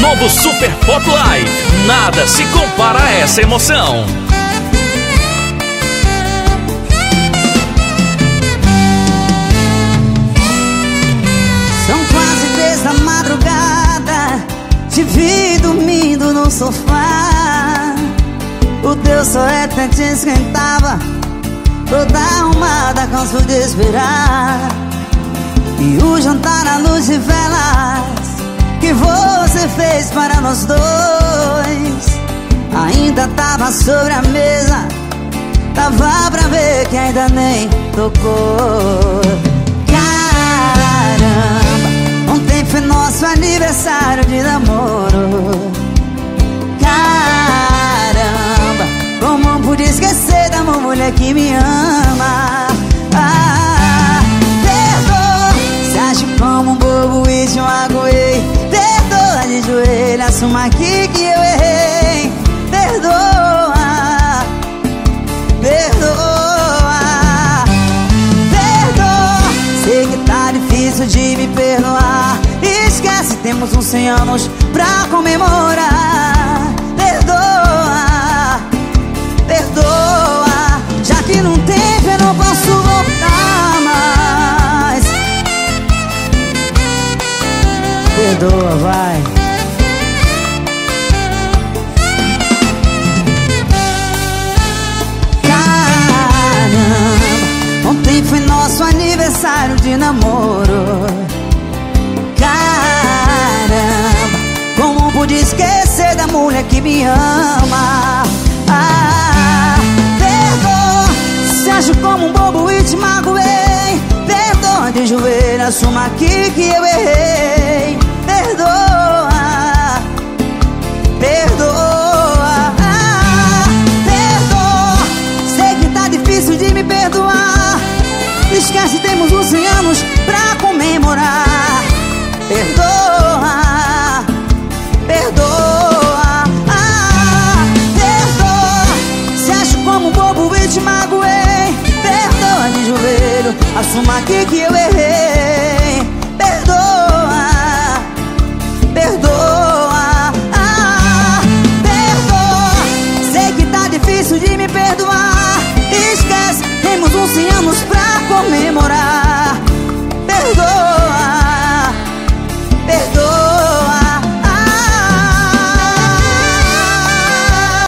Novo Super Pop Live. Nada se compara a essa emoção. São quase três da madrugada. Te vi dormindo no sofá. O teu suéter te esquentava. Toda arrumada, canso de esperar. E o jantar à luz de velas que você fez para nós dois. Ainda tava sobre a mesa Tava pra ver que ainda nem tocou. Caramba, ontem foi nosso aniversário de namoro. Caramba, como pude esquecer da mulher que me ama? Ah, Perdoa, se acha como um bobo e te magoei de joelho, assuma aqui que eu errei. Perdoa, perdoa, perdoa. Sei que tá difícil de me perdoar. Esquece, temos uns 100 anos pra comemorar. Perdoa, perdoa. Já que não tem, eu não posso voltar mais. Perdoa, vai aniversário de namoro. Caramba, como pude esquecer da mulher que me ama? Ah, perdoa, se acho como um bobo e te magoei. Perdoa de joelho, assuma aqui que eu errei. Perdoa, perdoa ah, Perdoa, sei que tá difícil de me perdoar Esquece, temos uns 100 anos pra comemorar. Perdoa, perdoa, ah, perdoa. Se acho como um bobo e te magoei. Perdoa de joelho, assuma aqui que eu errei. Perdoa, perdoa, ah, perdoa. Sei que tá difícil de me perdoar